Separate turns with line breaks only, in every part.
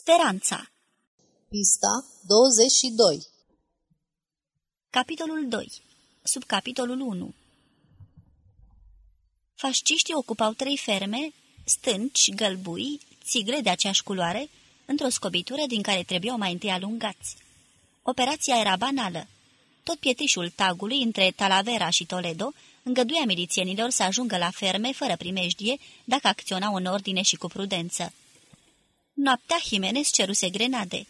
Speranța
Pista 22
Capitolul 2 Subcapitolul 1 Fasciștii ocupau trei ferme, stânci, gălbui, țigre de aceeași culoare, într-o scobitură din care trebuiau mai întâi alungați. Operația era banală. Tot pietrișul tagului între Talavera și Toledo îngăduia milițienilor să ajungă la ferme fără primejdie dacă acționau în ordine și cu prudență. Noaptea Jimenez ceruse grenade.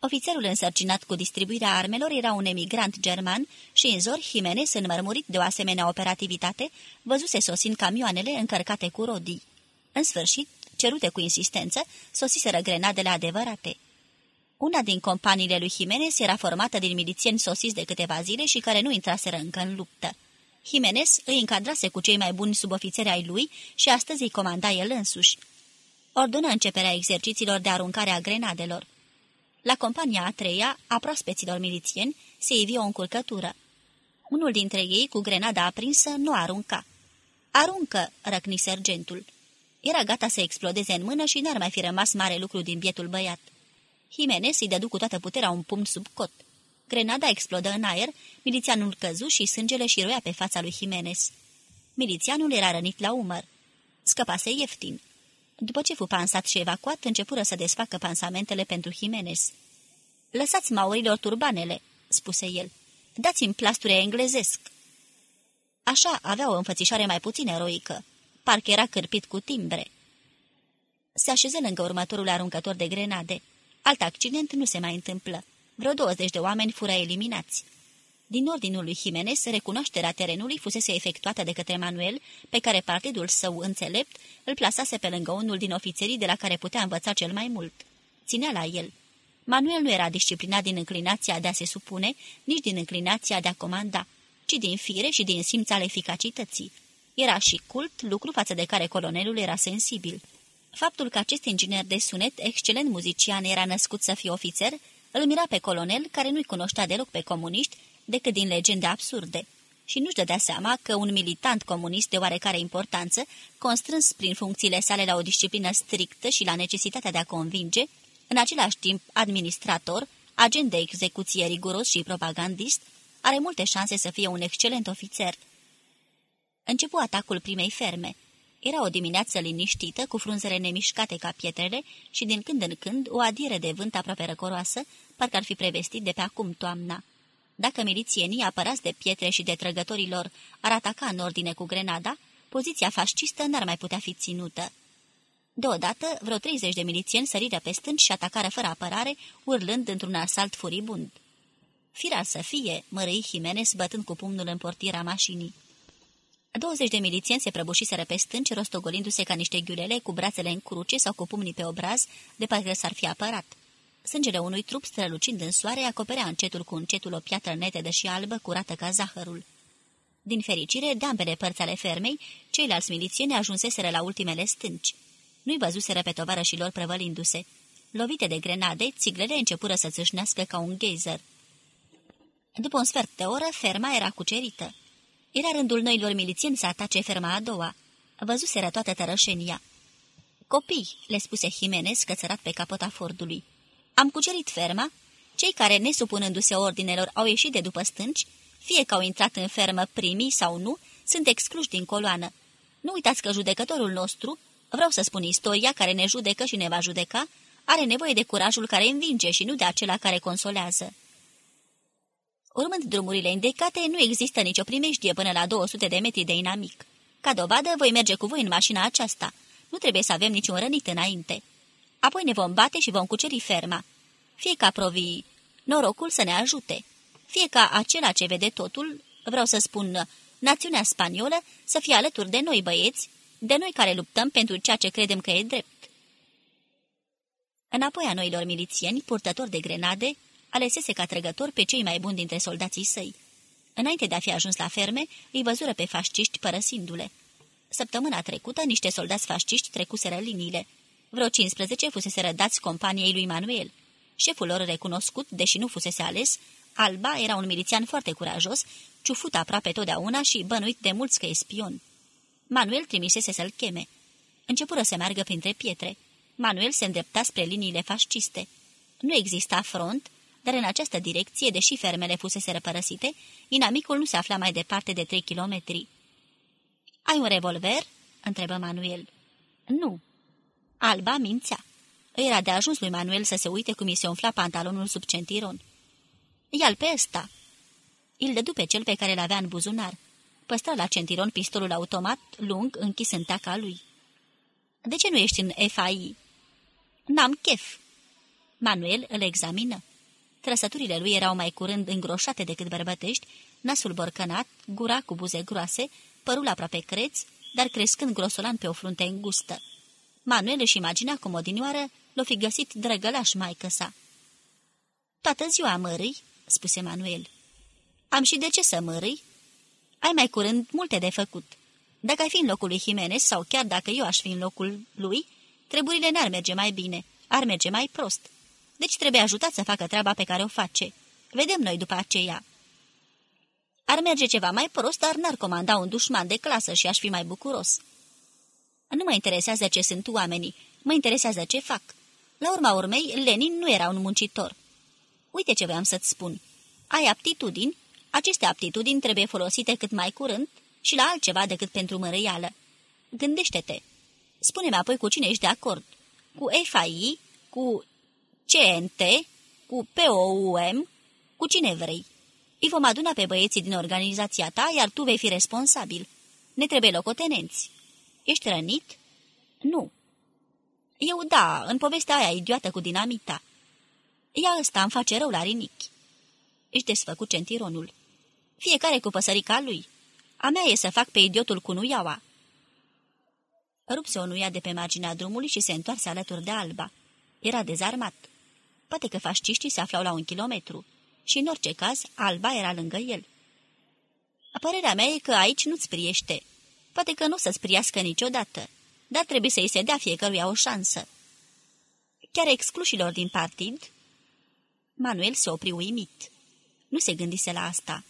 Ofițerul însărcinat cu distribuirea armelor era un emigrant german și în zor Jimenez, înmărmurit de o asemenea operativitate, văzuse sosind camioanele încărcate cu rodii. În sfârșit, cerute cu insistență, sosiseră grenadele adevărate. Una din companiile lui Jimenez era formată din milițieni sosiți de câteva zile și care nu intraseră încă în luptă. Jimenez îi încadrase cu cei mai buni subofițeri ai lui și astăzi îi comanda el însuși ordonă începerea exercițiilor de aruncare a grenadelor. La compania a treia, a proaspeților milițieni, se ivi o încurcătură. Unul dintre ei, cu grenada aprinsă, nu arunca. Aruncă!" răcni sergentul. Era gata să explodeze în mână și n-ar mai fi rămas mare lucru din bietul băiat. Jimenez îi dădu cu toată puterea un pumn sub cot. Grenada explodă în aer, milițianul căzu și sângele șiroia pe fața lui Jimenez. Milițianul era rănit la umăr. Scăpase ieftin. După ce fu pansat și evacuat, începură să desfacă pansamentele pentru Jimenez. Lăsați maurilor turbanele," spuse el. Dați-mi plasture englezesc." Așa avea o înfățișare mai puțin eroică. Parcă era cârpit cu timbre. Se așeză lângă următorul aruncător de grenade. Alt accident nu se mai întâmplă. Vreo 20 de oameni fură eliminați. Din ordinul lui Jimenez, recunoașterea terenului fusese efectuată de către Manuel, pe care partidul său înțelept îl plasase pe lângă unul din ofițerii de la care putea învăța cel mai mult. Ținea la el. Manuel nu era disciplinat din înclinația de a se supune, nici din înclinația de a comanda, ci din fire și din simț al eficacității. Era și cult, lucru față de care colonelul era sensibil. Faptul că acest inginer de sunet, excelent muzician, era născut să fie ofițer, îl mira pe colonel, care nu-i cunoștea deloc pe comuniști, decât din legende absurde și nu-și dădea seama că un militant comunist de oarecare importanță, constrâns prin funcțiile sale la o disciplină strictă și la necesitatea de a convinge, în același timp administrator, agent de execuție riguros și propagandist, are multe șanse să fie un excelent ofițer. Începu atacul primei ferme. Era o dimineață liniștită, cu frunzele nemișcate ca pietrele și din când în când o adire de vânt aproape răcoroasă, parcă ar fi prevestit de pe acum toamna. Dacă milițienii, apărați de pietre și de trăgătorilor, ar ataca în ordine cu grenada, poziția fascistă n-ar mai putea fi ținută. Deodată, vreo 30 de milițieni săriră pe stânci și atacară fără apărare, urlând într-un asalt furibund. Firar să fie, mărâi Jimenez bătând cu pumnul în portiera mașinii. 20 de milițieni se prăbușiseră pe stânci, rostogolindu-se ca niște ghiulele, cu brațele în cruce sau cu pumnii pe obraz, de parcă s-ar fi apărat. Sângele unui trup strălucind în soare acoperea încetul cu încetul o piatră netedă și albă, curată ca zahărul. Din fericire, de ambele părți ale fermei, ceilalți milițieni ajunseseră la ultimele stânci. Nu-i văzuseră pe tovarășilor prăvălindu-se. Lovite de grenade, țiglele începură să țâșnească ca un geyser. După un sfert de oră, ferma era cucerită. Era rândul noilor milițieni să atace ferma a doua. Văzuseră toată tărășenia. Copii, le spuse Jimenez, cățărat pe capota Fordului. Am cucerit ferma. Cei care, nesupunându-se ordinelor, au ieșit de după stânci, fie că au intrat în fermă primii sau nu, sunt excluși din coloană. Nu uitați că judecătorul nostru, vreau să spun istoria care ne judecă și ne va judeca, are nevoie de curajul care învinge și nu de acela care consolează. Urmând drumurile indicate, nu există nicio primejdie până la 200 de metri de inamic. Ca dovadă, voi merge cu voi în mașina aceasta. Nu trebuie să avem niciun rănit înainte. Apoi ne vom bate și vom cuceri ferma. Fie ca provii norocul să ne ajute, fie ca acela ce vede totul, vreau să spun, națiunea spaniolă, să fie alături de noi băieți, de noi care luptăm pentru ceea ce credem că e drept. Înapoi a noilor milițieni, purtători de grenade, alesese ca trăgători pe cei mai buni dintre soldații săi. Înainte de a fi ajuns la ferme, îi văzură pe fasciști părăsindu-le. Săptămâna trecută, niște soldați fasciști trecuseră liniile. Vreo 15 fusese rădați companiei lui Manuel. Șeful lor recunoscut, deși nu fusese ales, Alba era un milițian foarte curajos, ciufut aproape totdeauna și bănuit de mulți că e spion. Manuel trimisese să-l cheme. Începură să meargă printre pietre. Manuel se îndrepta spre liniile fasciste. Nu exista front, dar în această direcție, deși fermele fusese părăsite, inamicul nu se afla mai departe de trei kilometri. Ai un revolver?" întrebă Manuel. Nu." Alba mințea. Era de ajuns lui Manuel să se uite cum îi se umfla pantalonul sub centiron. Ia-l pe ăsta!" Îl dădu pe cel pe care l-avea în buzunar. Păstra la centiron pistolul automat, lung, închis în taca lui. De ce nu ești în FAI?" N-am chef." Manuel îl examină. Trăsăturile lui erau mai curând îngroșate decât bărbătești, nasul borcănat, gura cu buze groase, părul aproape creț, dar crescând grosolan pe o frunte îngustă. Manuel își imagina cum odinioară l-o fi găsit drăgălaș maică sa. Toată ziua mării, spuse Manuel. Am și de ce să mării? Ai mai curând multe de făcut. Dacă ai fi în locul lui Jimenez sau chiar dacă eu aș fi în locul lui, treburile n-ar merge mai bine, ar merge mai prost. Deci trebuie ajutat să facă treaba pe care o face. Vedem noi după aceea. Ar merge ceva mai prost, dar n-ar comanda un dușman de clasă și aș fi mai bucuros. Nu mă interesează ce sunt oamenii, mă interesează ce fac. La urma urmei, Lenin nu era un muncitor. Uite ce voiam să-ți spun. Ai aptitudini, aceste aptitudini trebuie folosite cât mai curând și la altceva decât pentru mărăială. Gândește-te. Spune-mi apoi cu cine ești de acord. Cu FAI, cu CNT, cu POUM, cu cine vrei. Îi vom aduna pe băieții din organizația ta, iar tu vei fi responsabil. Ne trebuie locotenenți. Ești rănit? Nu. Eu da, în povestea aia idiotă cu dinamita. Ea ăsta îmi face rău la rinichi. Își desfăcu centironul. Fiecare cu păsărica lui. A mea e să fac pe idiotul cu nuiaua. Rupse o nuia de pe marginea drumului și se întoarse alături de alba. Era dezarmat. Poate că fasciștii se aflau la un kilometru și, în orice caz, alba era lângă el. Părerea mea e că aici nu-ți priește. Poate că nu să-ți priască niciodată, dar trebuie să-i se dea fiecăruia o șansă. Chiar exclușilor din partid? Manuel se opri uimit. Nu se gândise la asta.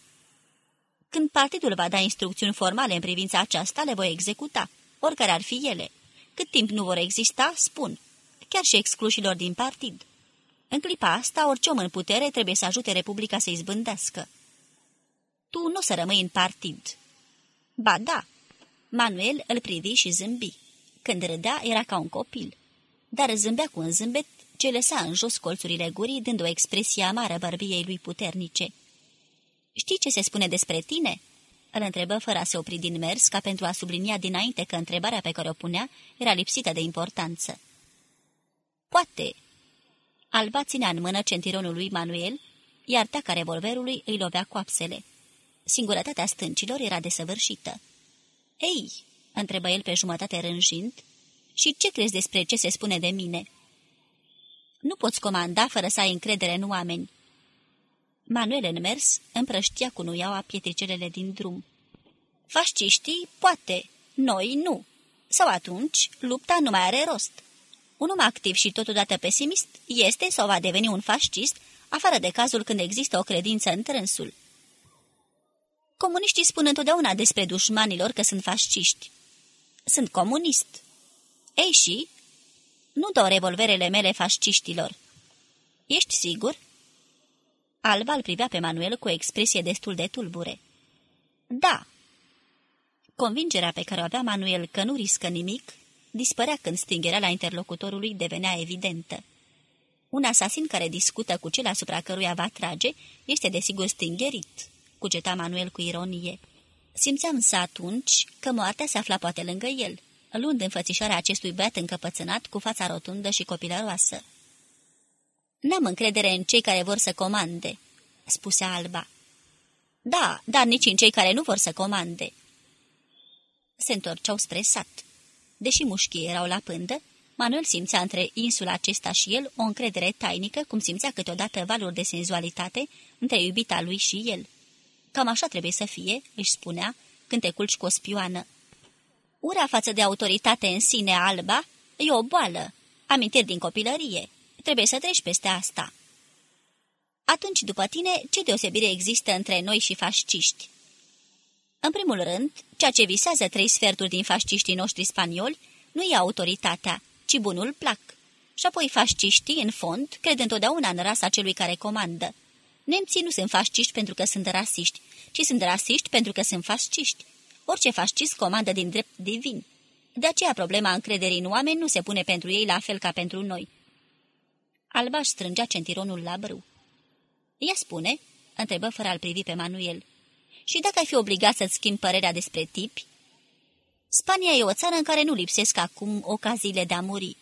Când partidul va da instrucțiuni formale în privința aceasta, le voi executa, oricare ar fi ele. Cât timp nu vor exista, spun, chiar și exclușilor din partid. În clipa asta, orice om în putere trebuie să ajute Republica să izbândească. Tu nu o să rămâi în partid. Ba da. Manuel îl privi și zâmbi. Când râdea, era ca un copil. Dar zâmbea cu un zâmbet ce lăsa în jos colțurile gurii, dând o expresie amară bărbiei lui puternice. Știi ce se spune despre tine?" Îl întrebă fără a se opri din mers, ca pentru a sublinia dinainte că întrebarea pe care o punea era lipsită de importanță. Poate. Alba ținea în mână centironul lui Manuel, iar taca revolverului îi lovea coapsele. Singurătatea stâncilor era desăvârșită. Ei, întrebă el pe jumătate rânjind, și ce crezi despre ce se spune de mine?" Nu poți comanda fără să ai încredere în oameni." Manuel în mers împrăștia cu nuiaua pietricelele din drum. Fasciștii, poate, noi nu. Sau atunci, lupta nu mai are rost. Un om activ și totodată pesimist este sau va deveni un fascist, afară de cazul când există o credință în trânsul. Comuniștii spun întotdeauna despre dușmanilor că sunt fasciști. Sunt comunist. Ei și? Nu dau revolverele mele fasciștilor. Ești sigur? Alba îl privea pe Manuel cu o expresie destul de tulbure. Da. Convingerea pe care o avea Manuel că nu riscă nimic dispărea când stingerea la interlocutorului devenea evidentă. Un asasin care discută cu cel asupra căruia va trage este desigur stingerit, cugeta Manuel cu ironie. Simțeam însă atunci că moartea se afla poate lângă el, luând înfățișarea acestui băiat încăpățânat cu fața rotundă și copilăroasă. N-am încredere în cei care vor să comande," spuse Alba. Da, dar nici în cei care nu vor să comande." Se întorceau spre sat. Deși mușchii erau la pândă, Manuel simțea între insula acesta și el o încredere tainică, cum simțea câteodată valuri de senzualitate între iubita lui și el. Cam așa trebuie să fie, își spunea, când te culci cu o spioană. Ura față de autoritate în sine alba e o boală, amintiri din copilărie. Trebuie să treci peste asta. Atunci, după tine, ce deosebire există între noi și fasciști? În primul rând, ceea ce visează trei sferturi din fasciștii noștri spanioli nu e autoritatea, ci bunul plac, Și apoi fasciștii, în fond, cred întotdeauna în rasa celui care comandă. Nemții nu sunt fasciști pentru că sunt rasiști, ci sunt rasiști pentru că sunt fasciști. Orice fascist comandă din drept divin. De aceea problema încrederii în oameni nu se pune pentru ei la fel ca pentru noi. Albaș își strângea centironul la brâu. Ea spune, întrebă fără a-l privi pe Manuel. Și dacă ai fi obligat să-ți schimbi părerea despre tipi? Spania e o țară în care nu lipsesc acum ocaziile de a muri.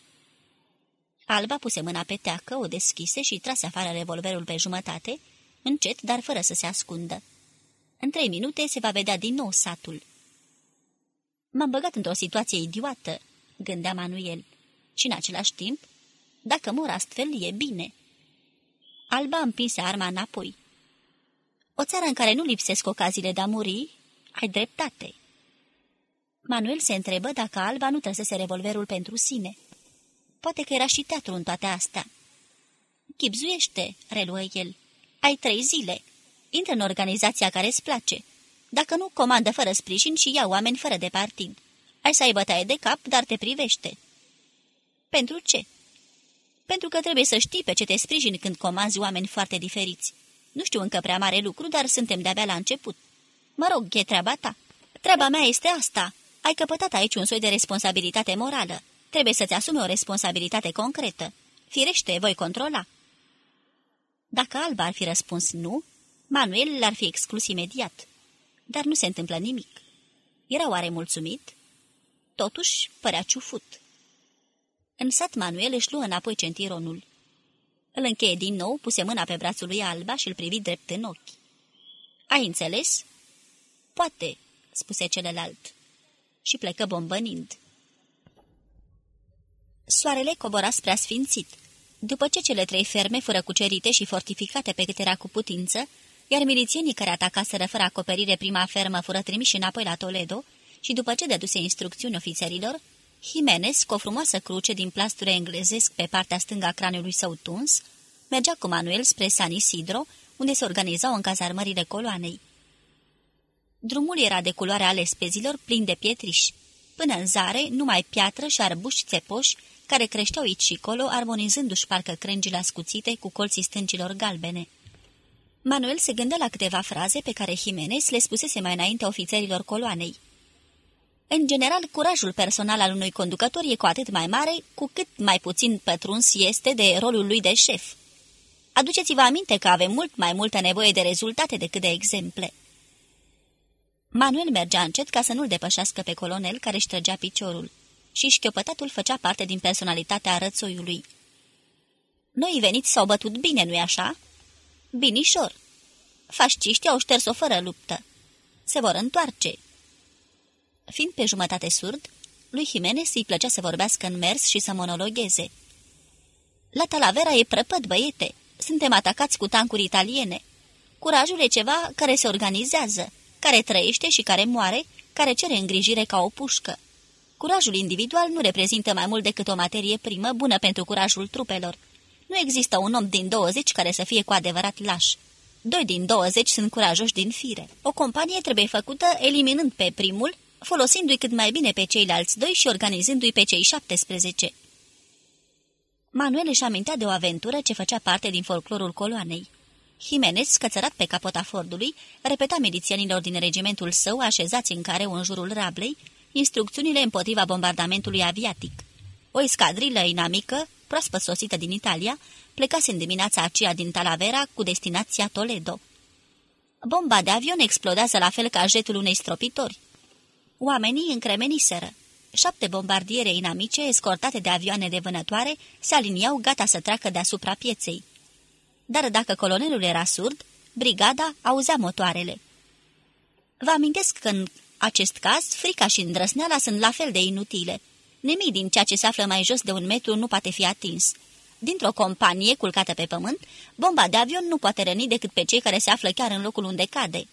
Alba puse mâna pe teacă, o deschise și trase afară revolverul pe jumătate, încet, dar fără să se ascundă. În trei minute se va vedea din nou satul. M-am băgat într-o situație idiotă, gândea Manuel, și în același timp, dacă mor astfel, e bine. Alba împinse arma înapoi. O țară în care nu lipsesc ocaziile de a muri, ai dreptate. Manuel se întrebă dacă Alba nu trăsese revolverul pentru sine. Poate că era și teatru în toate astea. Chipzuiește, reluă el. Ai trei zile. Intră în organizația care îți place. Dacă nu, comandă fără sprijin și ia oameni fără de partid. Ai să ai bătaie de cap, dar te privește. Pentru ce? Pentru că trebuie să știi pe ce te sprijini când comanzi oameni foarte diferiți. Nu știu încă prea mare lucru, dar suntem de-abia la început. Mă rog, e treaba ta. Treaba mea este asta. Ai căpătat aici un soi de responsabilitate morală. Trebuie să-ți asumi o responsabilitate concretă. Firește, voi controla. Dacă Alba ar fi răspuns nu, Manuel l-ar fi exclus imediat. Dar nu se întâmplă nimic. Era oare mulțumit? Totuși, părea ciufut. În sat Manuel își luă înapoi centironul. Îl încheie din nou, puse mâna pe brațul lui Alba și îl privi drept în ochi. Ai înțeles?" Poate," spuse celălalt. Și plecă bombănind. Soarele cobora spre asfințit. După ce cele trei ferme fură cucerite și fortificate pe cât era cu putință, iar milițienii care atacaseră fără acoperire prima fermă fură trimiși înapoi la Toledo și după ce dăduse instrucțiuni ofițerilor, Jimenez, cu o frumoasă cruce din plasture englezesc pe partea stângă a craniului său tuns, mergea cu Manuel spre San Isidro, unde se organizau în cazarmările coloanei. Drumul era de culoare ale spezilor plin de pietriși. Până în zare, numai piatră și arbuși țepoși, care creșteau aici și colo, armonizându-și parcă crengile ascuțite cu colții stâncilor galbene. Manuel se gândea la câteva fraze pe care Jimenez le spusese mai înainte ofițerilor coloanei. În general, curajul personal al unui conducător e cu atât mai mare, cu cât mai puțin pătruns este de rolul lui de șef. Aduceți-vă aminte că avem mult mai multă nevoie de rezultate decât de exemple. Manuel mergea încet ca să nu-l depășească pe colonel care își trăgea piciorul și șchiopătatul făcea parte din personalitatea rățoiului. Noi veniți s-au bătut bine, nu-i așa?" Binișor. Fasciștii au șters-o fără luptă. Se vor întoarce." Fiind pe jumătate surd, lui Jimenez îi plăcea să vorbească în mers și să monologheze. La Talavera e prăpăt, băiete. Suntem atacați cu tancuri italiene. Curajul e ceva care se organizează, care trăiește și care moare, care cere îngrijire ca o pușcă. Curajul individual nu reprezintă mai mult decât o materie primă bună pentru curajul trupelor. Nu există un om din 20 care să fie cu adevărat laș. Doi din 20 sunt curajoși din fire. O companie trebuie făcută eliminând pe primul folosindu-i cât mai bine pe ceilalți doi și organizându-i pe cei 17. Manuel își amintea de o aventură ce făcea parte din folclorul coloanei. Jimenez, scățărat pe capota Fordului, repeta milițienilor din regimentul său, așezați în care în jurul rablei, instrucțiunile împotriva bombardamentului aviatic. O escadrilă inamică, proaspăt sosită din Italia, plecase în dimineața aceea din Talavera cu destinația Toledo. Bomba de avion explodează la fel ca jetul unei stropitori. Oamenii încremeniseră. Șapte bombardiere inamice, escortate de avioane de vânătoare, se aliniau gata să treacă deasupra pieței. Dar dacă colonelul era surd, brigada auzea motoarele. Vă amintesc că în acest caz, frica și îndrăsneala sunt la fel de inutile. Nimic din ceea ce se află mai jos de un metru nu poate fi atins. Dintr-o companie culcată pe pământ, bomba de avion nu poate răni decât pe cei care se află chiar în locul unde cade.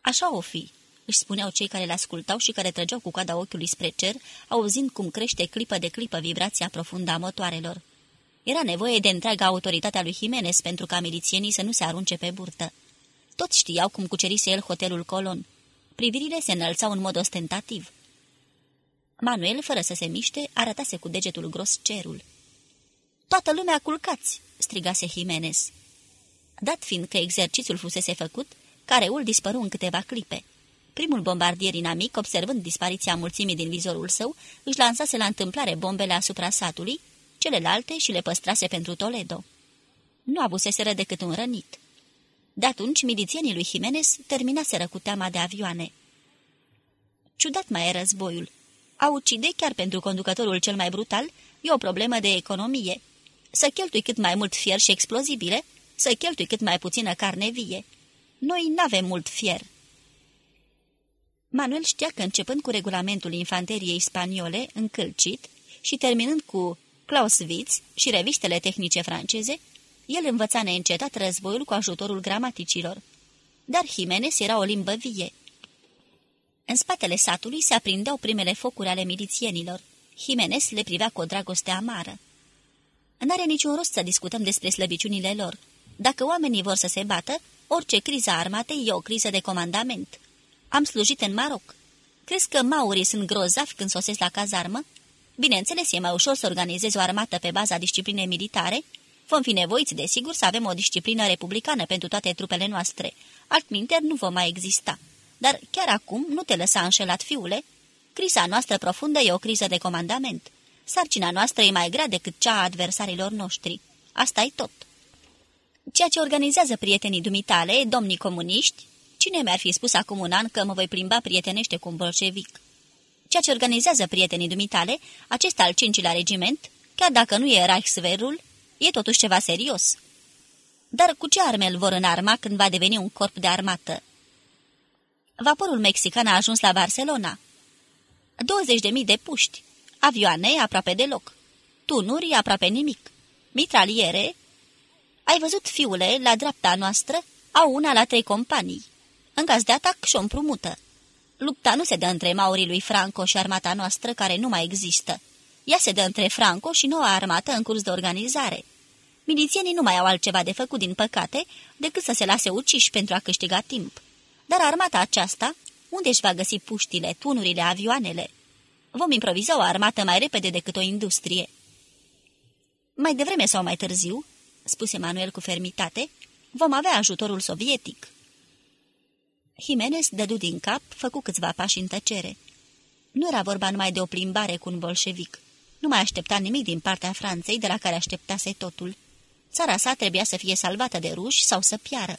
Așa o fi, își spuneau cei care le ascultau și care trăgeau cu coada ochiului spre cer, auzind cum crește clipă de clipă vibrația profundă a motoarelor. Era nevoie de întreaga autoritatea lui Jimenez pentru ca milițienii să nu se arunce pe burtă. Toți știau cum cucerise el hotelul Colon. Privirile se înălțau în mod ostentativ. Manuel, fără să se miște, arătase cu degetul gros cerul. Toată lumea culcați!" strigase Jimenez. Dat fiind că exercițiul fusese făcut, careul dispăru în câteva clipe. Primul bombardier inamic, observând dispariția mulțimii din vizorul său, își lansase la întâmplare bombele asupra satului, celelalte și le păstrase pentru Toledo. Nu avuseseră decât un rănit. De atunci, milițienii lui Jimenez terminaseră cu teama de avioane. Ciudat mai e războiul. A ucide, chiar pentru conducătorul cel mai brutal, e o problemă de economie. Să cheltui cât mai mult fier și explozibile, să cheltui cât mai puțină carne vie. Noi n-avem mult fier. Manuel știa că începând cu regulamentul infanteriei spaniole, încălcit, și terminând cu Clausewitz și revistele tehnice franceze, el învăța neîncetat războiul cu ajutorul gramaticilor. Dar Jimenez era o limbă vie. În spatele satului se aprindeau primele focuri ale milițienilor. Jimenez le privea cu o dragoste amară. N-are niciun rost să discutăm despre slăbiciunile lor. Dacă oamenii vor să se bată, orice criză armatei e o criză de comandament. Am slujit în Maroc. Crezi că maurii sunt grozavi când sosesc la cazarmă? Bineînțeles, e mai ușor să organizezi o armată pe baza disciplinei militare. Vom fi nevoiți, desigur, să avem o disciplină republicană pentru toate trupele noastre. Altminter nu vom mai exista. Dar chiar acum nu te lăsa înșelat, fiule. Criza noastră profundă e o criză de comandament. Sarcina noastră e mai grea decât cea a adversarilor noștri. asta e tot. Ceea ce organizează prietenii dumitale, domnii comuniști, cine mi-ar fi spus acum un an că mă voi plimba prietenește cu un bolșevic? Ceea ce organizează prietenii dumitale, acest al cincilea regiment, chiar dacă nu e Reichswehrul, e totuși ceva serios. Dar cu ce arme îl vor înarma când va deveni un corp de armată? Vaporul mexican a ajuns la Barcelona. 20.000 de puști, avioane aproape deloc, tunuri aproape nimic, mitraliere. Ai văzut, fiule, la dreapta noastră au una la trei companii. În caz de atac și-o împrumută. Lupta nu se dă între maurii lui Franco și armata noastră, care nu mai există. Ea se dă între Franco și noua armată în curs de organizare. Milițienii nu mai au altceva de făcut, din păcate, decât să se lase uciși pentru a câștiga timp. Dar armata aceasta, unde își va găsi puștile, tunurile, avioanele? Vom improviza o armată mai repede decât o industrie. Mai devreme sau mai târziu, spuse Manuel cu fermitate, vom avea ajutorul sovietic. Jimenez dădu din cap, făcu câțiva pași în tăcere. Nu era vorba numai de o plimbare cu un bolșevic. Nu mai aștepta nimic din partea Franței, de la care așteptase totul. Țara sa trebuia să fie salvată de ruși sau să piară.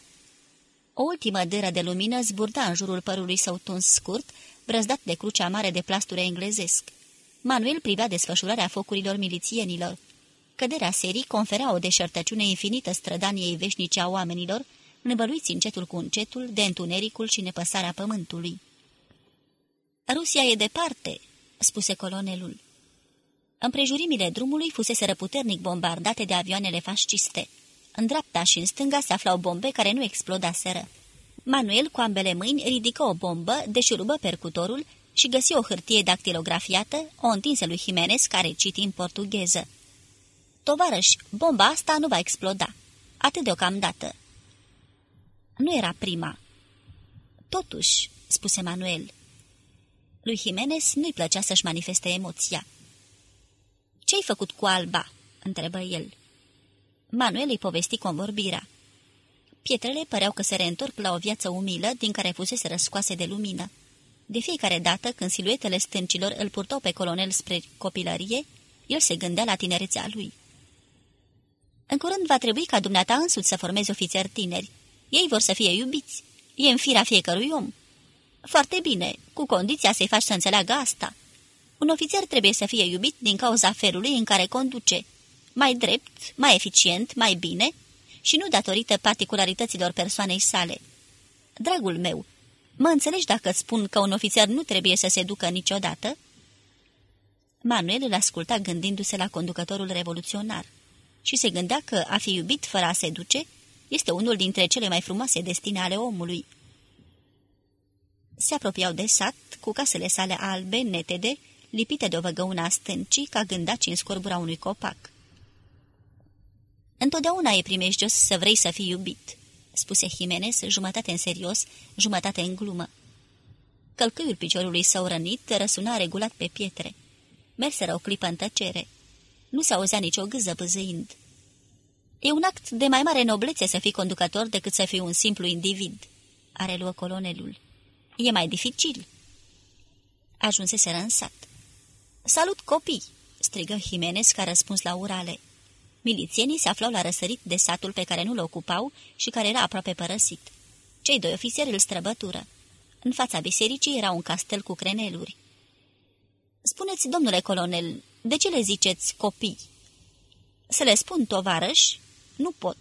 O ultimă dâră de lumină zburda în jurul părului său tuns scurt, brăzdat de crucea mare de plasture englezesc. Manuel privea desfășurarea focurilor milițienilor. Căderea serii confera o deșertăciune infinită strădaniei veșnice a oamenilor, învăluiți încetul cu încetul de întunericul și nepăsarea pământului. Rusia e departe," spuse colonelul. Împrejurimile drumului fusese puternic bombardate de avioanele fasciste. În dreapta și în stânga se aflau bombe care nu explodaseră. Manuel, cu ambele mâini, ridică o bombă, deșurubă percutorul și găsi o hârtie dactilografiată, o întinse lui Jimenez, care citi în portugheză. Tovarăș, bomba asta nu va exploda. Atât deocamdată. Nu era prima. Totuși, spuse Manuel. Lui Jimenez nu-i plăcea să-și manifeste emoția. Ce-ai făcut cu Alba?" întrebă el. Manuel îi povesti convorbirea. Pietrele păreau că se reîntorc la o viață umilă din care fusese răscoase de lumină. De fiecare dată, când siluetele stâncilor îl purtau pe colonel spre copilărie, el se gândea la tinerețea lui. În curând va trebui ca dumneata însuți să formezi ofițeri tineri. Ei vor să fie iubiți. E în firea fiecărui om. Foarte bine, cu condiția să-i faci să înțeleagă asta. Un ofițer trebuie să fie iubit din cauza felului în care conduce. Mai drept, mai eficient, mai bine și nu datorită particularităților persoanei sale. Dragul meu, mă înțelegi dacă îți spun că un ofițer nu trebuie să se ducă niciodată? Manuel îl asculta gândindu-se la conducătorul revoluționar și se gândea că a fi iubit fără a se duce este unul dintre cele mai frumoase destine ale omului. Se apropiau de sat, cu casele sale albe, netede, lipite de o văgăună a stâncii, ca gândaci în scorbura unui copac. Întotdeauna e primejdios să vrei să fii iubit," spuse Jimenez, jumătate în serios, jumătate în glumă. Călcâiul piciorului său rănit răsuna regulat pe pietre. Merseră o clipă în tăcere. Nu se auzea nicio gâză pâzâind. E un act de mai mare noblețe să fii conducător decât să fii un simplu individ, are luă colonelul. E mai dificil. Ajunsese în sat. Salut, copii!" strigă Jimenez ca răspuns la urale. Milițienii se aflau la răsărit de satul pe care nu-l ocupau și care era aproape părăsit. Cei doi ofițeri îl străbătură. În fața bisericii era un castel cu creneluri. Spuneți, domnule colonel, de ce le ziceți copii?" Să le spun, tovarăși? Nu pot.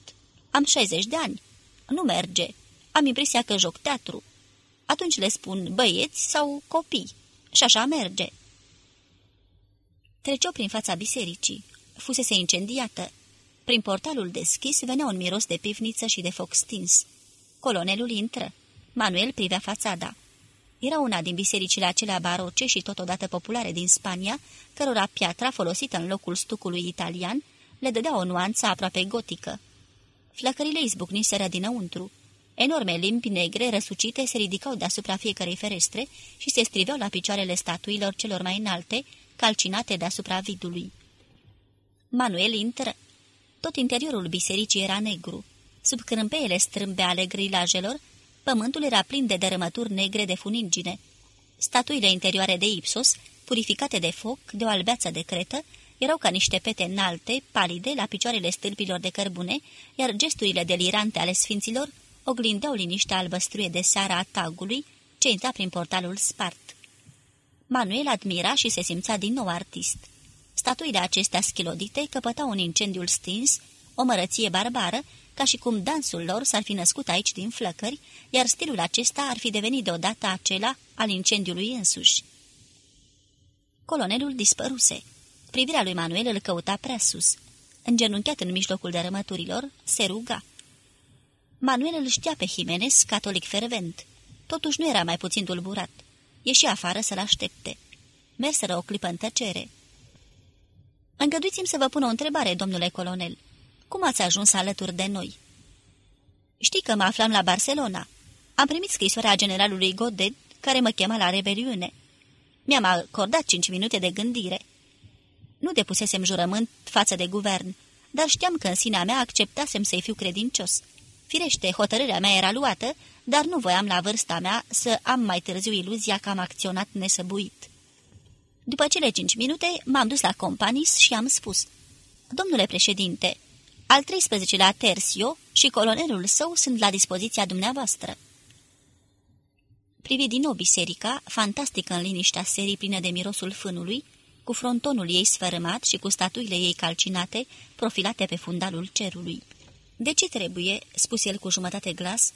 Am 60 de ani. Nu merge. Am impresia că joc teatru. Atunci le spun băieți sau copii. Și așa merge." Treceau prin fața bisericii. Fusese incendiată. Prin portalul deschis venea un miros de pivniță și de foc stins. Colonelul intră. Manuel privea fațada. Era una din bisericile acelea baroce și totodată populare din Spania, cărora piatra folosită în locul stucului italian le dădea o nuanță aproape gotică. Flăcările izbucniseră dinăuntru. Enorme limbi negre răsucite se ridicau deasupra fiecarei ferestre și se striveau la picioarele statuilor celor mai înalte, calcinate deasupra vidului. Manuel intră. Tot interiorul bisericii era negru. Sub crâmpeele strâmbe ale grilajelor, pământul era plin de dărâmături negre de funingine. Statuile interioare de Ipsos, purificate de foc, de o albeață de cretă, erau ca niște pete înalte, palide, la picioarele stâlpilor de cărbune, iar gesturile delirante ale sfinților oglindeau liniștea albăstruie de seara a tagului, ce intra prin portalul spart. Manuel admira și se simțea din nou artist. Statuile acestea schilodite căpătau un incendiu stins, o mărăție barbară, ca și cum dansul lor s-ar fi născut aici din flăcări, iar stilul acesta ar fi devenit deodată acela al incendiului însuși. Colonelul dispăruse. Privirea lui Manuel îl căuta prea sus. Îngenunchiat în mijlocul dărâmăturilor, se ruga. Manuel îl știa pe Jimenez, catolic fervent. Totuși nu era mai puțin tulburat. Ieși afară să-l aștepte. Merseră o clipă în tăcere. Îngăduiți-mi să vă pun o întrebare, domnule colonel. Cum ați ajuns alături de noi?" Știi că mă aflam la Barcelona. Am primit scrisoarea generalului Godet, care mă chema la rebeliune. Mi-am acordat cinci minute de gândire. Nu depusesem jurământ față de guvern, dar știam că în sinea mea acceptasem să-i fiu credincios. Firește, hotărârea mea era luată, dar nu voiam la vârsta mea să am mai târziu iluzia că am acționat nesăbuit. După cele cinci minute, m-am dus la Companis și am spus, Domnule președinte, al 13-lea Tercio și colonelul său sunt la dispoziția dumneavoastră. Privi din nou biserica, fantastică în liniștea serii plină de mirosul fânului, cu frontonul ei sfărâmat și cu statuile ei calcinate, profilate pe fundalul cerului. De ce trebuie, spus el cu jumătate glas,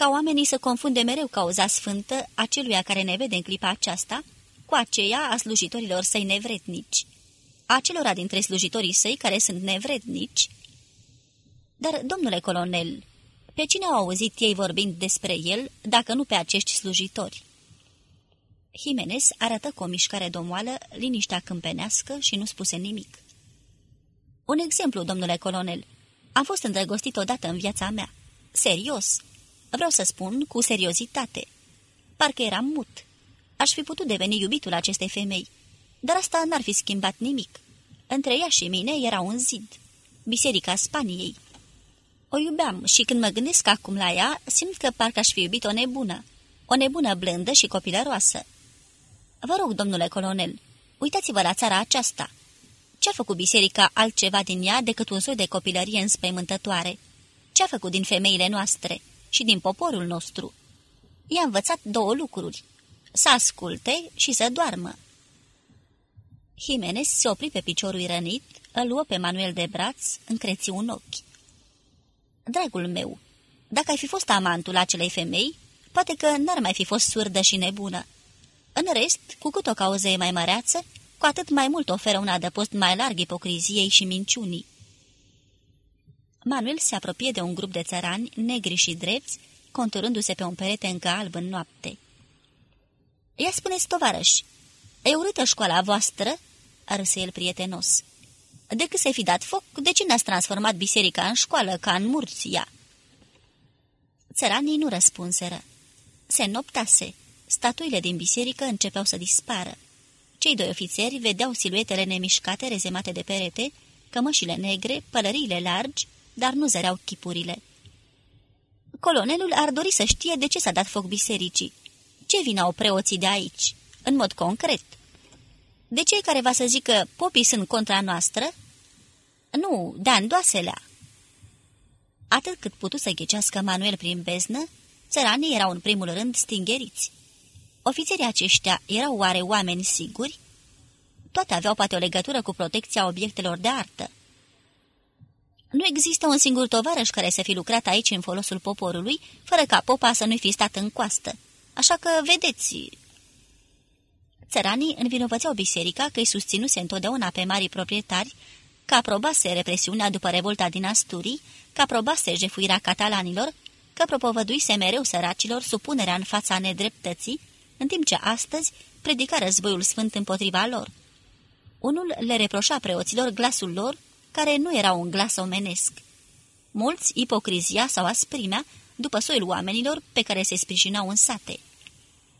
ca oamenii să confunde mereu cauza sfântă aceluia care ne vede în clipa aceasta cu aceea a slujitorilor săi nevrednici, acelora dintre slujitorii săi care sunt nevrednici. Dar, domnule colonel, pe cine au auzit ei vorbind despre el, dacă nu pe acești slujitori? Jimenez arătă cu o mișcare domoală liniștea câmpenească și nu spuse nimic. Un exemplu, domnule colonel. Am fost îndrăgostit odată în viața mea. Serios. Vreau să spun cu seriozitate. Parcă eram mut. Aș fi putut deveni iubitul acestei femei, dar asta n-ar fi schimbat nimic. Între ea și mine era un zid. Biserica Spaniei. O iubeam și când mă gândesc acum la ea, simt că parcă aș fi iubit o nebună. O nebună blândă și copilăroasă. Vă rog, domnule colonel, uitați-vă la țara aceasta. Ce-a făcut biserica altceva din ea decât un soi de copilărie înspăimântătoare? Ce-a făcut din femeile noastre și din poporul nostru? I-a învățat două lucruri să asculte și să doarmă. Jimenez se opri pe piciorul rănit, îl luă pe Manuel de braț, încreți un ochi. Dragul meu, dacă ai fi fost amantul acelei femei, poate că n-ar mai fi fost surdă și nebună. În rest, cu cât o cauză e mai măreață, cu atât mai mult oferă un adăpost mai larg ipocriziei și minciunii. Manuel se apropie de un grup de țărani, negri și drepți, conturându-se pe un perete încă alb în noapte. Ia spuneți, tovarăși, e urâtă școala voastră?" râse el prietenos. Decât să fi dat foc, de ce n-ați transformat biserica în școală, ca în Murția?" Țăranii nu răspunseră. Se noptase. Statuile din biserică începeau să dispară. Cei doi ofițeri vedeau siluetele nemișcate rezemate de perete, cămășile negre, pălăriile largi, dar nu zăreau chipurile. Colonelul ar dori să știe de ce s-a dat foc bisericii. Ce vin au preoții de aici, în mod concret? De cei care va să zică popii sunt contra noastră? Nu, da, îndoaselea. Atât cât putu să ghecească Manuel prin beznă, țăranii erau în primul rând stingheriți. Ofițerii aceștia erau oare oameni siguri? Toate aveau poate o legătură cu protecția obiectelor de artă. Nu există un singur tovarăș care să fi lucrat aici în folosul poporului, fără ca popa să nu fi stat în coastă. Așa că, vedeți... Țăranii învinovățeau biserica că îi susținuse întotdeauna pe mari proprietari, că aprobase represiunea după revolta din Asturii, că aprobase jefuirea catalanilor, că propovăduise mereu săracilor supunerea în fața nedreptății, în timp ce astăzi predica războiul sfânt împotriva lor. Unul le reproșa preoților glasul lor, care nu era un glas omenesc. Mulți ipocrizia sau asprimea după soiul oamenilor pe care se sprijinau în sate.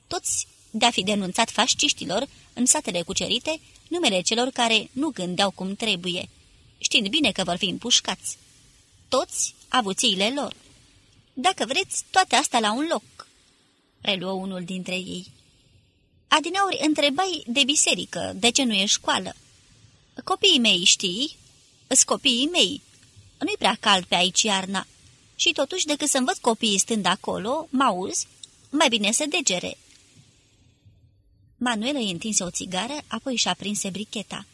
Toți de-a fi denunțat fasciștilor în satele cucerite numele celor care nu gândeau cum trebuie, știind bine că vor fi împușcați. Toți avuțiile lor. Dacă vreți, toate astea la un loc, reluă unul dintre ei. Adineauri întrebai de biserică, de ce nu e școală. Copiii mei, știi? Îs copiii mei. Nu-i prea cald pe aici iarna. Și totuși, decât să-mi văd copiii stând acolo, mă auzi, mai bine să degere. Manuel îi întinse o țigară, apoi și-a prinse bricheta.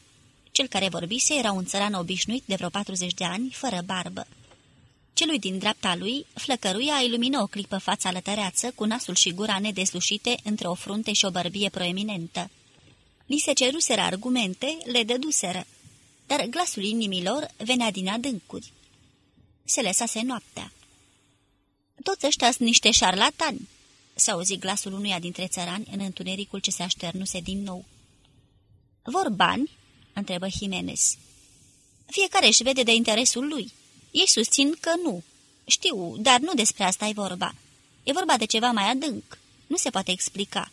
Cel care vorbise era un țăran obișnuit de vreo 40 de ani, fără barbă. Celui din dreapta lui, flăcăruia ilumină o clipă fața lătăreață, cu nasul și gura nedeslușite între o frunte și o bărbie proeminentă. Li se ceruseră argumente, le dăduseră, dar glasul inimilor venea din adâncuri. Se lăsase noaptea. Toți ăștia sunt niște șarlatani, s-a auzit glasul unuia dintre țărani în întunericul ce se așternuse din nou. Vor bani?" întrebă Jimenez. Fiecare își vede de interesul lui." Ei susțin că nu. Știu, dar nu despre asta e vorba. E vorba de ceva mai adânc. Nu se poate explica.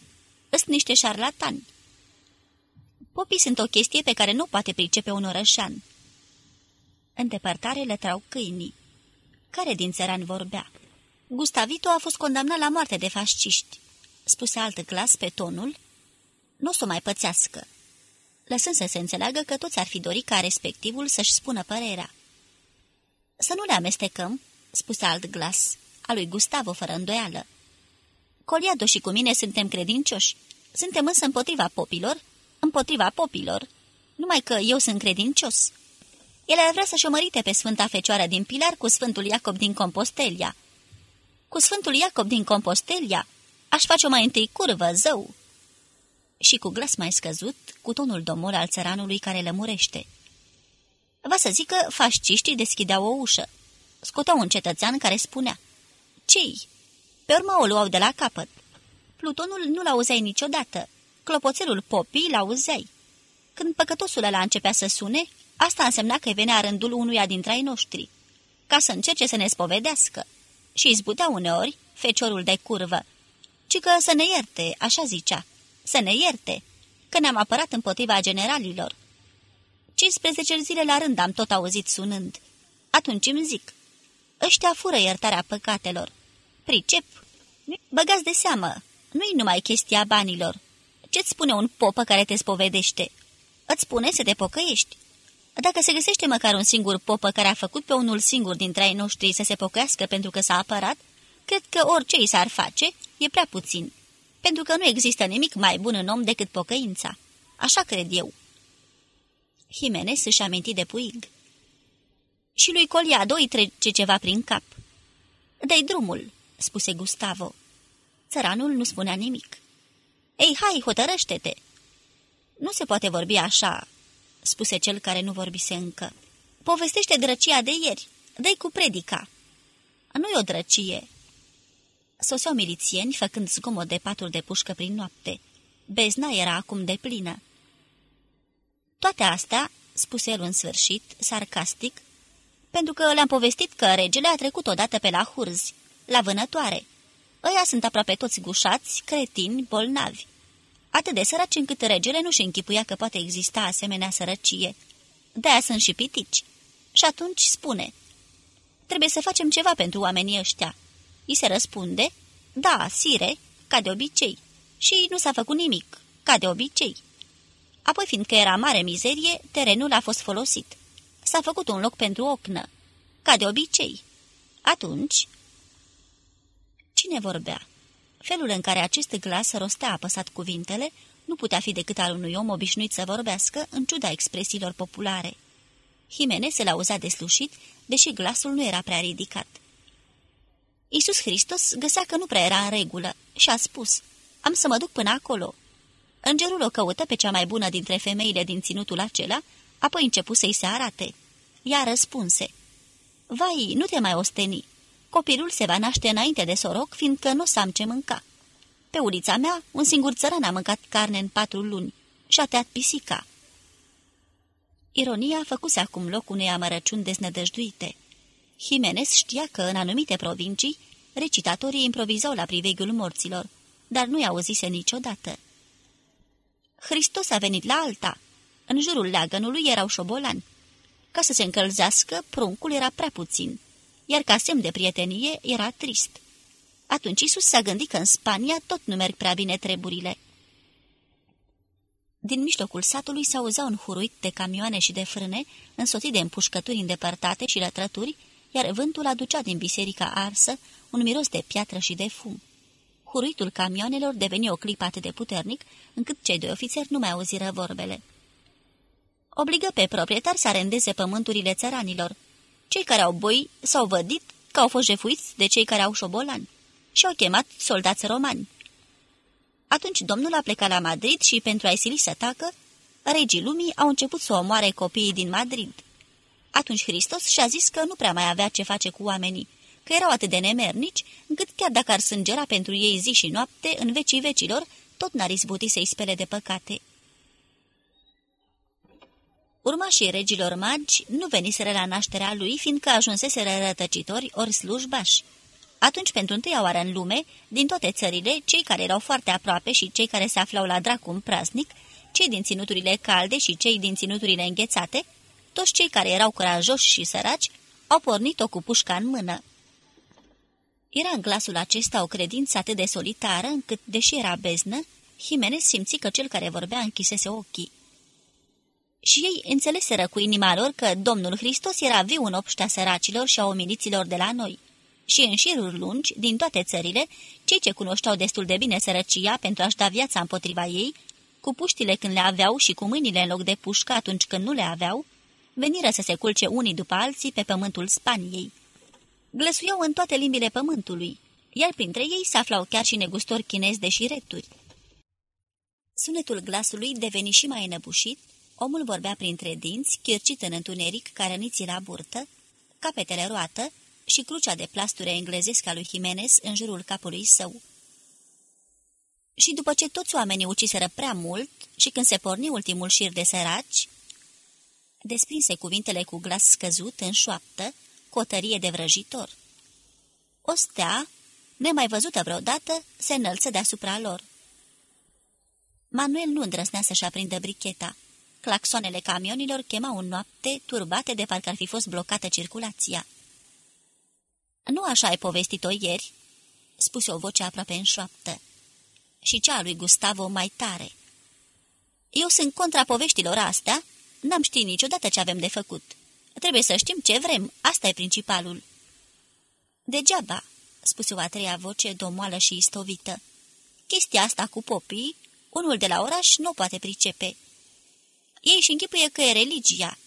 Sunt niște șarlatani. Popii sunt o chestie pe care nu poate pricepe un orășan. În depărtare lătrau câinii. Care din țărani vorbea? Gustavito a fost condamnat la moarte de fasciști. Spuse alt glas pe tonul. Nu o să mai pățească. Lăsând să se înțeleagă că toți ar fi dorit ca respectivul să-și spună părerea. Să nu le amestecăm," spuse alt glas, a lui Gustavo fără îndoială. Coliado și cu mine suntem credincioși. Suntem însă împotriva popilor, împotriva popilor. Numai că eu sunt credincios. El ar vrea să-și omărite pe Sfânta Fecioară din Pilar cu Sfântul Iacob din Compostelia. Cu Sfântul Iacob din Compostelia aș face-o mai întâi curvă, zău. Și cu glas mai scăzut, cu tonul domol al țăranului care lămurește va să zică fasciștii deschideau o ușă. Scoteau un cetățean care spunea, Cei? Pe urmă o luau de la capăt. Plutonul nu l-auzeai niciodată. Clopoțelul popii l-auzeai. Când păcătosul ăla începea să sune, asta însemna că venea rândul unuia dintre ai noștri, ca să încerce să ne spovedească. Și izbutea uneori feciorul de curvă, ci că să ne ierte, așa zicea, să ne ierte, că ne-am apărat împotriva generalilor 15 zile la rând am tot auzit sunând. Atunci îmi zic, ăștia fură iertarea păcatelor. Pricep? Băgați de seamă, nu-i numai chestia banilor. Ce-ți spune un popă care te spovedește? Îți spune să te pocăiești. Dacă se găsește măcar un singur popă care a făcut pe unul singur dintre ai noștri să se pocăiască pentru că s-a apărat, cred că orice i s-ar face e prea puțin, pentru că nu există nimic mai bun în om decât pocăința. Așa cred eu. Jimenez își aminti de puig. Și lui Coliado îi trece ceva prin cap. Dă-i drumul," spuse Gustavo. Țăranul nu spunea nimic. Ei, hai, hotărăște-te!" Nu se poate vorbi așa," spuse cel care nu vorbise încă. Povestește drăcia de ieri. Dă-i cu predica." Nu-i o drăcie." Soseau milițieni, făcând zgomot de paturi de pușcă prin noapte. Bezna era acum de plină. Toate astea, spuse el în sfârșit, sarcastic, pentru că le-am povestit că regele a trecut odată pe la hurzi, la vânătoare. Ăia sunt aproape toți gușați, cretini, bolnavi. Atât de săraci încât regele nu-și închipuia că poate exista asemenea sărăcie. De-aia sunt și pitici. Și atunci spune, trebuie să facem ceva pentru oamenii ăștia. I se răspunde, da, sire, ca de obicei. Și nu s-a făcut nimic, ca de obicei. Apoi, fiindcă era mare mizerie, terenul a fost folosit. S-a făcut un loc pentru ocnă, ca de obicei. Atunci... Cine vorbea? Felul în care acest glas rostea apăsat cuvintele nu putea fi decât al unui om obișnuit să vorbească, în ciuda expresiilor populare. Jimenez se l-auzea deslușit, deși glasul nu era prea ridicat. Iisus Hristos găsea că nu prea era în regulă și a spus, am să mă duc până acolo. Îngerul o căută pe cea mai bună dintre femeile din ținutul acela, apoi începu să-i se arate. Ea răspunse, Vai, nu te mai osteni. Copilul se va naște înainte de soroc, fiindcă nu o să am ce mânca. Pe ulița mea, un singur țăran a mâncat carne în patru luni și a tăiat pisica. Ironia făcuse acum loc unei amărăciuni deznădăjduite. Jimenez știa că în anumite provincii recitatorii improvizau la priveghiul morților, dar nu-i auzise niciodată. Hristos a venit la alta. În jurul leagănului erau șobolani. Ca să se încălzească, pruncul era prea puțin, iar ca semn de prietenie era trist. Atunci Isus s-a gândit că în Spania tot nu merg prea bine treburile. Din mijlocul satului s auzea un huruit de camioane și de frâne, însoțit de împușcături îndepărtate și lătrături, iar vântul aducea din biserica arsă un miros de piatră și de fum. Huruitul camioanelor deveni o clipă atât de puternic, încât cei doi ofițeri nu mai auziră vorbele. Obligă pe proprietar să arendeze pământurile țăranilor. Cei care au boi s-au vădit că au fost jefuiți de cei care au șobolani și au chemat soldați romani. Atunci domnul a plecat la Madrid și, pentru a-i sili să tacă, regii lumii au început să omoare copiii din Madrid. Atunci Hristos și-a zis că nu prea mai avea ce face cu oamenii, că erau atât de nemernici, încât chiar dacă ar sângera pentru ei zi și noapte, în vecii vecilor, tot n-ar izbuti să-i spele de păcate. Urmașii regilor magi nu veniseră la nașterea lui, fiindcă ajunseseră rătăcitori ori slujbași. Atunci, pentru întâia oară în lume, din toate țările, cei care erau foarte aproape și cei care se aflau la dracum praznic, cei din ținuturile calde și cei din ținuturile înghețate, toți cei care erau curajoși și săraci, au pornit-o cu pușca în mână. Era în glasul acesta o credință atât de solitară, încât, deși era beznă, Jimenez simți că cel care vorbea închisese ochii. Și ei înțeleseră cu inima lor că Domnul Hristos era viu în obștea săracilor și a omiliților de la noi. Și în șiruri lungi, din toate țările, cei ce cunoșteau destul de bine sărăcia pentru a-și da viața împotriva ei, cu puștile când le aveau și cu mâinile în loc de pușcă atunci când nu le aveau, veniră să se culce unii după alții pe pământul Spaniei. Glăsuiau în toate limbile pământului, iar printre ei se aflau chiar și negustori chinezi de șireturi. Sunetul glasului deveni și mai înăbușit, omul vorbea printre dinți, chircit în întuneric ca răniții la burtă, capetele roată și crucea de plasture englezesc a lui Jimenez în jurul capului său. Și după ce toți oamenii uciseră prea mult și când se porni ultimul șir de săraci, desprinse cuvintele cu glas scăzut în șoaptă, cu o tărie de vrăjitor. O stea, nemai văzută vreodată, se înălță deasupra lor. Manuel nu îndrăznea să-și aprindă bricheta. Claxonele camionilor chemau în noapte, turbate de parcă ar fi fost blocată circulația. Nu așa ai povestit-o ieri?" spuse o voce aproape în șoaptă. Și cea a lui Gustavo mai tare. Eu sunt contra poveștilor astea N-am ști niciodată ce avem de făcut. Trebuie să știm ce vrem, asta e principalul." Degeaba," spuse o a treia voce domoală și istovită. Chestia asta cu popii, unul de la oraș nu poate pricepe. Ei și închipuie că e religia.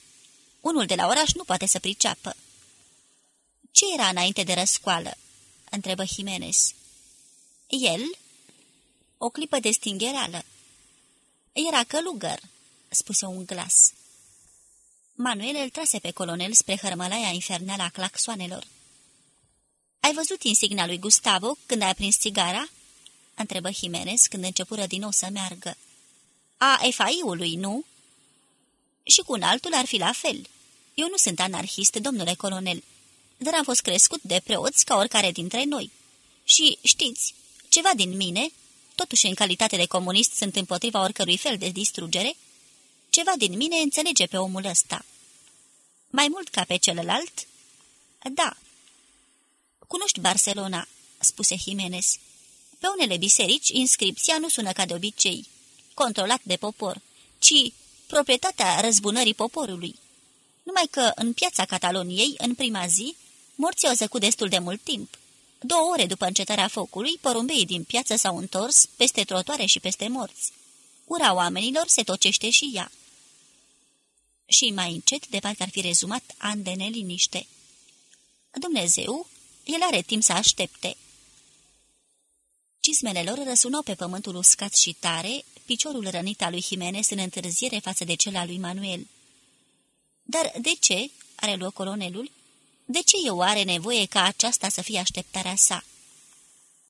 Unul de la oraș nu poate să priceapă." Ce era înainte de răscoală?" întrebă Jimenez. El?" O clipă de stinghereală. Era călugăr," spuse un glas. Manuel îl trase pe colonel spre hărmălaia infernală a claxoanelor. Ai văzut insigna lui Gustavo când ai aprins țigara?" întrebă Jimenez când începură din nou să meargă. A efaiului, nu?" Și cu un altul ar fi la fel. Eu nu sunt anarhist, domnule colonel, dar am fost crescut de preoți ca oricare dintre noi. Și, știți, ceva din mine, totuși în calitate de comunist sunt împotriva oricărui fel de distrugere, ceva din mine înțelege pe omul ăsta. Mai mult ca pe celălalt? Da. Cunoști Barcelona, spuse Jimenez. Pe unele biserici, inscripția nu sună ca de obicei, controlat de popor, ci proprietatea răzbunării poporului. Numai că în piața Cataloniei, în prima zi, morții au zăcut destul de mult timp. Două ore după încetarea focului, porumbeii din piață s-au întors peste trotoare și peste morți. Ura oamenilor se tocește și ea. Și mai încet, de parcă ar fi rezumat an de neliniște. Dumnezeu, el are timp să aștepte. Cismele lor răsunau pe pământul uscat și tare, piciorul rănit al lui Jimenez în întârziere față de cel al lui Manuel. Dar de ce, are luat colonelul, de ce eu are nevoie ca aceasta să fie așteptarea sa?"